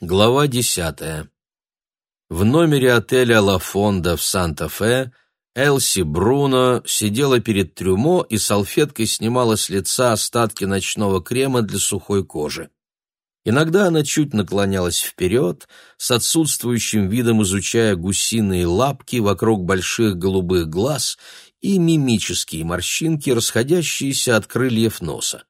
Глава десятая. В номере отеля «Ла Фонда» в Санта-Фе Элси Бруно сидела перед трюмо и салфеткой снимала с лица остатки ночного крема для сухой кожи. Иногда она чуть наклонялась вперед, с отсутствующим видом изучая гусиные лапки вокруг больших голубых глаз и мимические морщинки, расходящиеся от крыльев носа.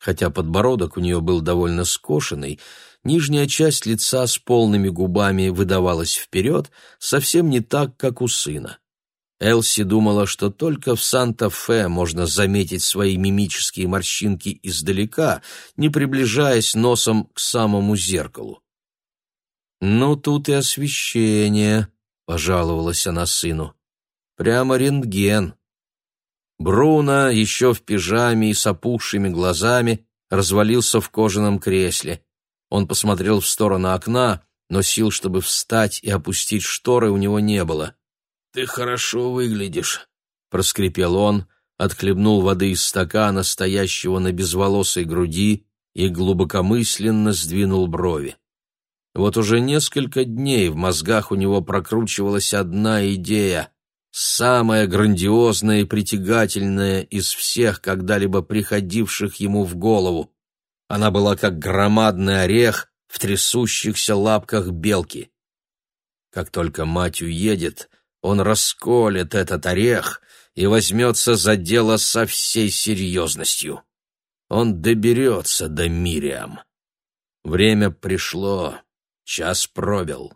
Хотя подбородок у нее был довольно скошенный, нижняя часть лица с полными губами выдавалась вперед, совсем не так, как у сына. Элси думала, что только в Санта-Фе можно заметить свои мимические морщинки издалека, не приближаясь носом к самому зеркалу. «Ну, тут и освещение», — пожаловалась она сыну. «Прямо рентген». Бруно, еще в пижаме и с опухшими глазами, развалился в кожаном кресле. Он посмотрел в сторону окна, но сил, чтобы встать и опустить шторы, у него не было. «Ты хорошо выглядишь», — проскрипел он, отхлебнул воды из стакана, стоящего на безволосой груди, и глубокомысленно сдвинул брови. Вот уже несколько дней в мозгах у него прокручивалась одна идея, самая грандиозная и притягательная из всех, когда-либо приходивших ему в голову. Она была как громадный орех в трясущихся лапках белки. Как только мать уедет, он расколет этот орех и возьмется за дело со всей серьезностью. Он доберется до Мириам. Время пришло, час пробил.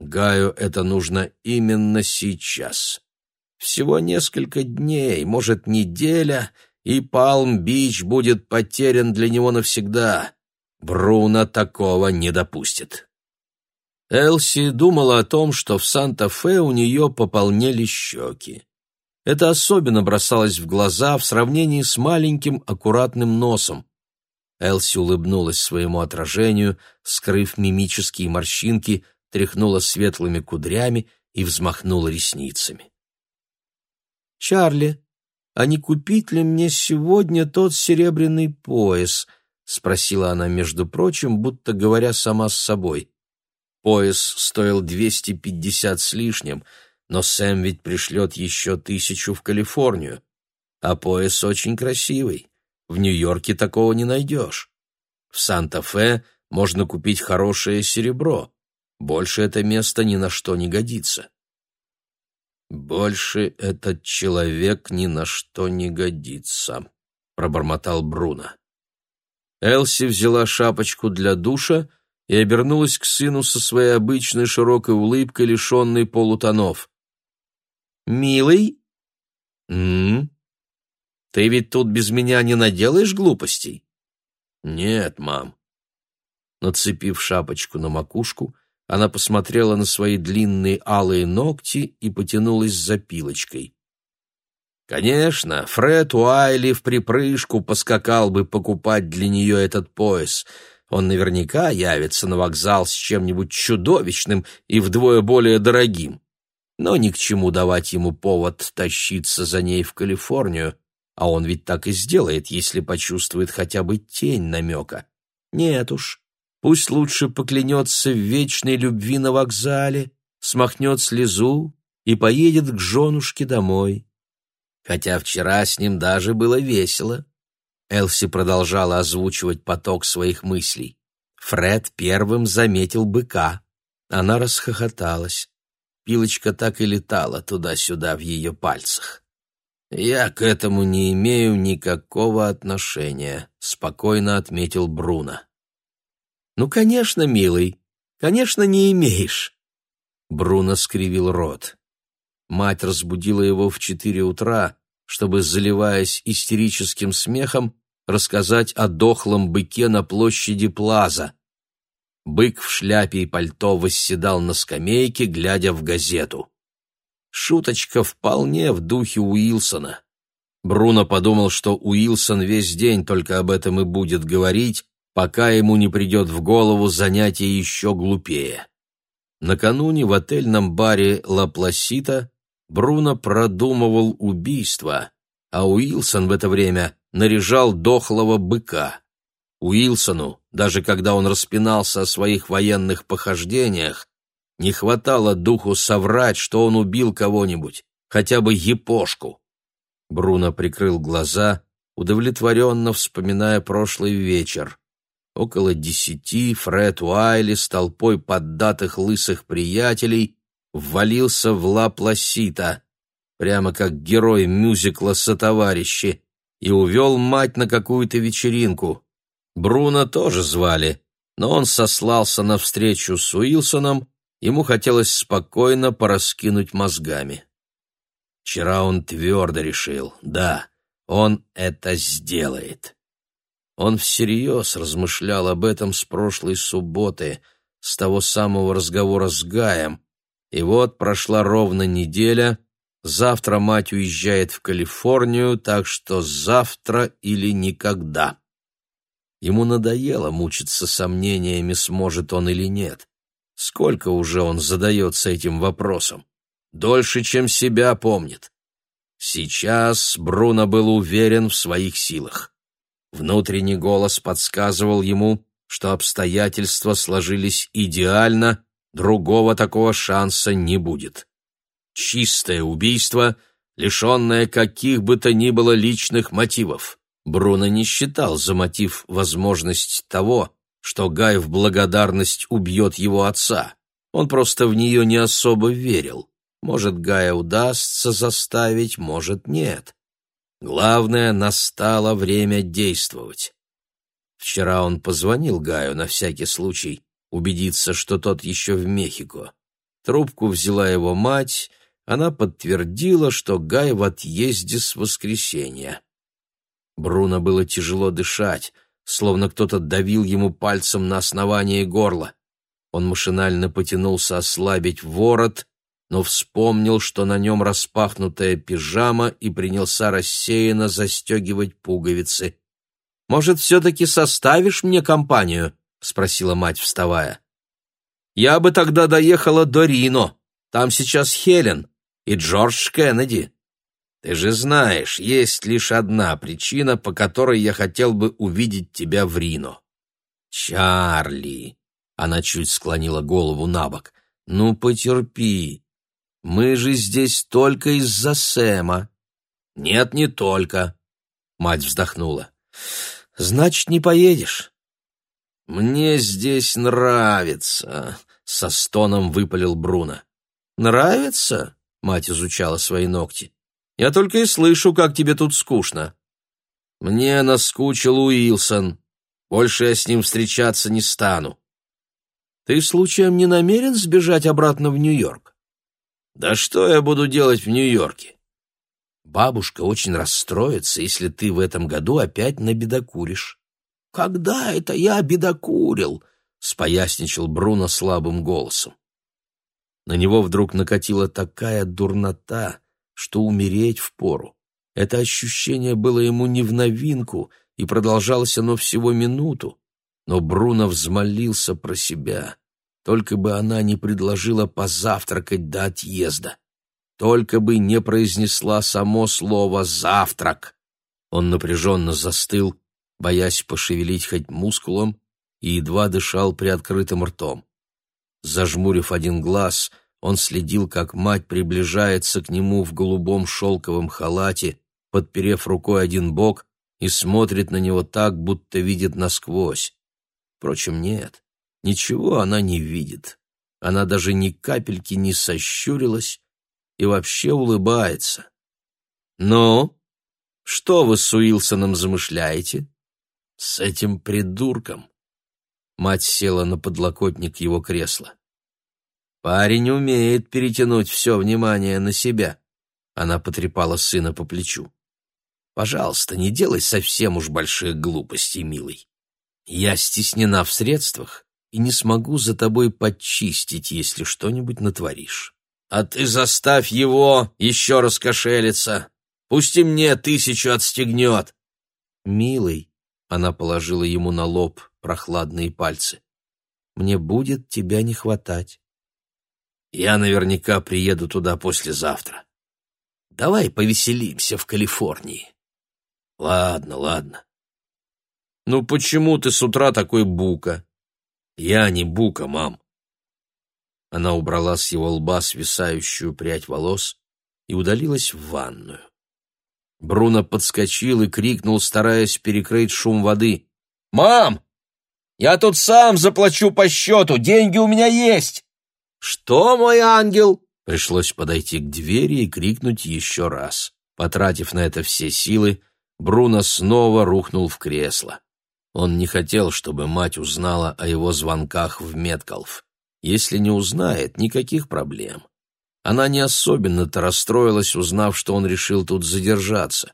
Гаю это нужно именно сейчас. Всего несколько дней, может, неделя — и Палм-Бич будет потерян для него навсегда. Бруно такого не допустит. Элси думала о том, что в Санта-Фе у нее пополнели щеки. Это особенно бросалось в глаза в сравнении с маленьким аккуратным носом. Элси улыбнулась своему отражению, скрыв мимические морщинки, тряхнула светлыми кудрями и взмахнула ресницами. «Чарли, а не купить ли мне сегодня тот серебряный пояс?» — спросила она, между прочим, будто говоря сама с собой. Пояс стоил двести пятьдесят с лишним, но Сэм ведь пришлет еще тысячу в Калифорнию. А пояс очень красивый. В Нью-Йорке такого не найдешь. В Санта-Фе можно купить хорошее серебро. Больше это место ни на что не годится. «Больше этот человек ни на что не годится», — пробормотал Бруно. Элси взяла шапочку для душа и обернулась к сыну со своей обычной широкой улыбкой, лишенной полутонов. «Милый?» «М? Ты ведь тут без меня не наделаешь глупостей?» «Нет, мам». Нацепив шапочку на макушку, — она посмотрела на свои длинные алые ногти и потянулась за пилочкой. Конечно, Фред Уайли в припрыжку поскакал бы покупать для нее этот пояс. Он наверняка явится на вокзал с чем-нибудь чудовищным и вдвое более дорогим. Но ни к чему давать ему повод тащиться за ней в Калифорнию, а он ведь так и сделает, если почувствует хотя бы тень намека. Нет уж, Пусть лучше поклянется в вечной любви на вокзале, смахнет слезу и поедет к женушке домой. Хотя вчера с ним даже было весело. Элси продолжала озвучивать поток своих мыслей. Фред первым заметил быка. Она расхохоталась. Пилочка так и летала туда-сюда в ее пальцах. «Я к этому не имею никакого отношения», — спокойно отметил Бруно. «Ну, конечно, милый, конечно, не имеешь». Бруно скривил рот. Мать разбудила его в четыре утра, чтобы, заливаясь истерическим смехом, рассказать о дохлом быке на площади Плаза. Бык в шляпе и пальто восседал на скамейке, глядя в газету. Шуточка вполне в духе Уилсона. Бруно подумал, что Уилсон весь день только об этом и будет говорить, пока ему не придет в голову занятие еще глупее. Накануне в отельном баре «Ла Пласита» Бруно продумывал убийство, а Уилсон в это время наряжал дохлого быка. Уилсону, Даже когда он распинался о своих военных похождениях, не хватало духу соврать, что он убил кого-нибудь, хотя бы япошку. Бруно прикрыл глаза, удовлетворенно вспоминая прошлый вечер. Около десяти Фред Уайли с толпой поддатых лысых приятелей ввалился в Ла-Пласита, прямо как герой мюзикла «Сотоварищи», и увел мать на какую-то вечеринку. Бруно тоже звали, но он сослался на встречу с Уилсоном, ему хотелось спокойно пораскинуть мозгами. Вчера он твердо решил, да, он это сделает. Он всерьез размышлял об этом с прошлой субботы, с того самого разговора с Гаем, и вот прошла ровно неделя, завтра мать уезжает в Калифорнию, так что завтра или никогда. Ему надоело мучиться сомнениями, сможет он или нет. Сколько уже он задается этим вопросом? Дольше, чем себя помнит. Сейчас Бруно был уверен в своих силах. Внутренний голос подсказывал ему, что обстоятельства сложились идеально, другого такого шанса не будет. Чистое убийство, лишенное каких бы то ни было личных мотивов. Бруно не считал за мотив возможность того, что Гай в благодарность убьет его отца. Он просто в нее не особо верил. Может, Гая удастся заставить, может, нет. Главное, настало время действовать. Вчера он позвонил Гаю на всякий случай, убедиться, что тот еще в Мехико. Трубку взяла его мать, она подтвердила, что Гай в отъезде с воскресенья. Бруно было тяжело дышать, словно кто-то давил ему пальцем на основание горла. Он машинально потянулся ослабить ворот, но вспомнил, что на нем распахнутая пижама, и принялся рассеянно застегивать пуговицы. «Может, все-таки составишь мне компанию?» — спросила мать, вставая. «Я бы тогда доехала до Рино. Там сейчас Хелен и Джордж Кеннеди. Ты же знаешь, есть лишь одна причина, по которой я хотел бы увидеть тебя в Рино. Чарли!» Она чуть склонила голову на бок. «Ну, потерпи. Мы же здесь только из-за Сэма. Нет, не только. Мать вздохнула. Значит, не поедешь. Мне здесь нравится, со стоном выпалил Бруно. Нравится? Мать изучала свои ногти. Я только и слышу, как тебе тут скучно. Мне наскучил Уилсон. Больше я с ним встречаться не стану. Ты случаем не намерен сбежать обратно в Нью-Йорк? Да что я буду делать в Нью-Йорке? Бабушка очень расстроится, если ты в этом году опять набедокуришь. Когда это я бедокурил? споясничал Бруно слабым голосом. На него вдруг накатила такая дурнота, что умереть впору. Это ощущение было ему не в новинку, и продолжалось оно всего минуту. Но Бруно взмолился про себя. Только бы она не предложила позавтракать до отъезда. Только бы не произнесла само слово «завтрак». Он напряженно застыл, боясь пошевелить хоть мускулом, и едва дышал приоткрытым ртом. Зажмурив один глаз, он следил, как мать приближается к нему в голубом шелковом халате, подперев рукой один бок, и смотрит на него так, будто видит насквозь. Впрочем, нет. Ничего она не видит. Она даже ни капельки не сощурилась и вообще улыбается. «Ну, что вы с Уилсоном замышляете?» «С этим придурком». Мать села на подлокотник его кресла. «Парень умеет перетянуть все внимание на себя», — она потрепала сына по плечу. «Пожалуйста, не делай совсем уж больших глупостей, милый. Я стеснена в средствах и не смогу за тобой подчистить, если что-нибудь натворишь. А ты заставь его еще раз кошелиться. Пусть и мне тысячу отстегнет. Милый, она положила ему на лоб прохладные пальцы. Мне будет тебя не хватать. Я наверняка приеду туда послезавтра. Давай повеселимся в Калифорнии. Ладно, ладно. «Ну почему ты с утра такой бука?» «Я не бука, мам». Она убрала с его лба свисающую прядь волос и удалилась в ванную. Бруно подскочил и крикнул, стараясь перекрыть шум воды. «Мам! Я тут сам заплачу по счету, деньги у меня есть!» «Что, мой ангел?» Пришлось подойти к двери и крикнуть еще раз. Потратив на это все силы, Бруно снова рухнул в кресло. Он не хотел, чтобы мать узнала о его звонках в Меткалф. Если не узнает, никаких проблем. Она не особенно-то расстроилась, узнав, что он решил тут задержаться.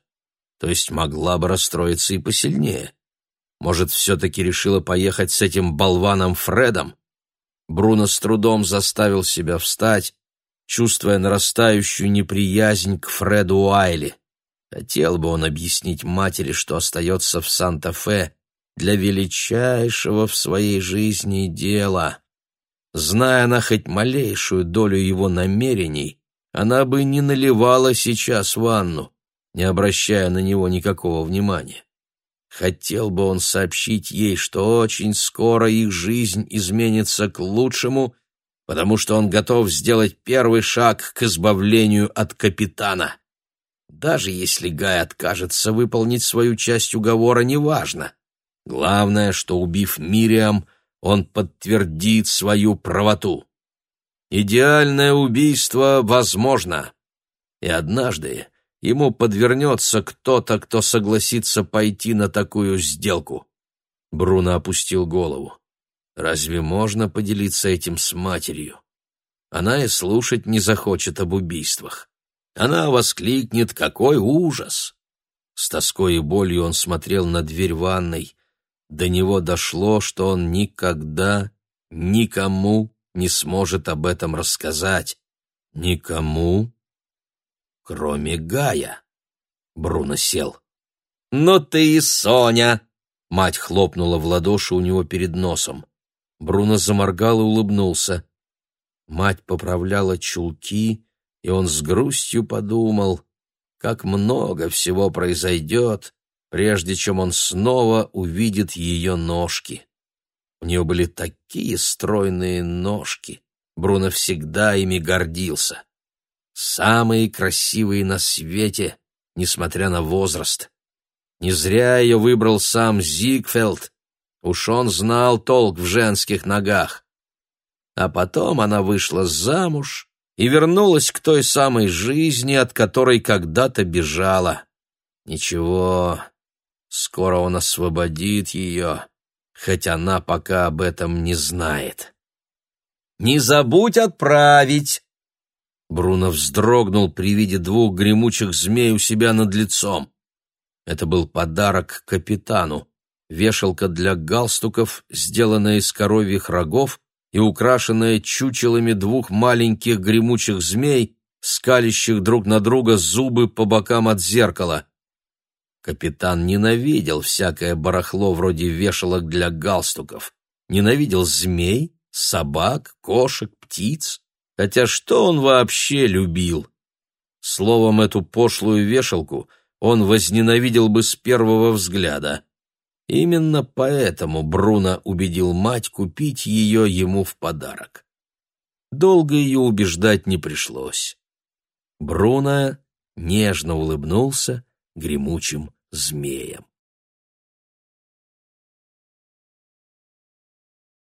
То есть могла бы расстроиться и посильнее. Может, все-таки решила поехать с этим болваном Фредом? Бруно с трудом заставил себя встать, чувствуя нарастающую неприязнь к Фреду Уайли. Хотел бы он объяснить матери, что остается в Санта-Фе для величайшего в своей жизни дела. Зная она хоть малейшую долю его намерений, она бы не наливала сейчас ванну, не обращая на него никакого внимания. Хотел бы он сообщить ей, что очень скоро их жизнь изменится к лучшему, потому что он готов сделать первый шаг к избавлению от капитана. Даже если Гай откажется выполнить свою часть уговора, неважно. Главное, что, убив Мириам, он подтвердит свою правоту. Идеальное убийство возможно. И однажды ему подвернется кто-то, кто согласится пойти на такую сделку. Бруно опустил голову. Разве можно поделиться этим с матерью? Она и слушать не захочет об убийствах. Она воскликнет «Какой ужас!» С тоской и болью он смотрел на дверь ванной, до него дошло, что он никогда никому не сможет об этом рассказать. Никому, кроме Гая. Бруно сел. «Ну ты и Соня!» Мать хлопнула в ладоши у него перед носом. Бруно заморгал и улыбнулся. Мать поправляла чулки, и он с грустью подумал, как много всего произойдет, прежде чем он снова увидит ее ножки. У нее были такие стройные ножки. Бруно всегда ими гордился. Самые красивые на свете, несмотря на возраст. Не зря ее выбрал сам Зигфелд. Уж он знал толк в женских ногах. А потом она вышла замуж и вернулась к той самой жизни, от которой когда-то бежала. Ничего, Скоро он освободит ее, хоть она пока об этом не знает. «Не забудь отправить!» Бруно вздрогнул при виде двух гремучих змей у себя над лицом. Это был подарок капитану, вешалка для галстуков, сделанная из коровьих рогов и украшенная чучелами двух маленьких гремучих змей, скалящих друг на друга зубы по бокам от зеркала. Капитан ненавидел всякое барахло вроде вешалок для галстуков, ненавидел змей, собак, кошек, птиц. Хотя что он вообще любил? Словом, эту пошлую вешалку он возненавидел бы с первого взгляда. Именно поэтому Бруно убедил мать купить ее ему в подарок. Долго ее убеждать не пришлось. Бруно нежно улыбнулся гремучим змеям.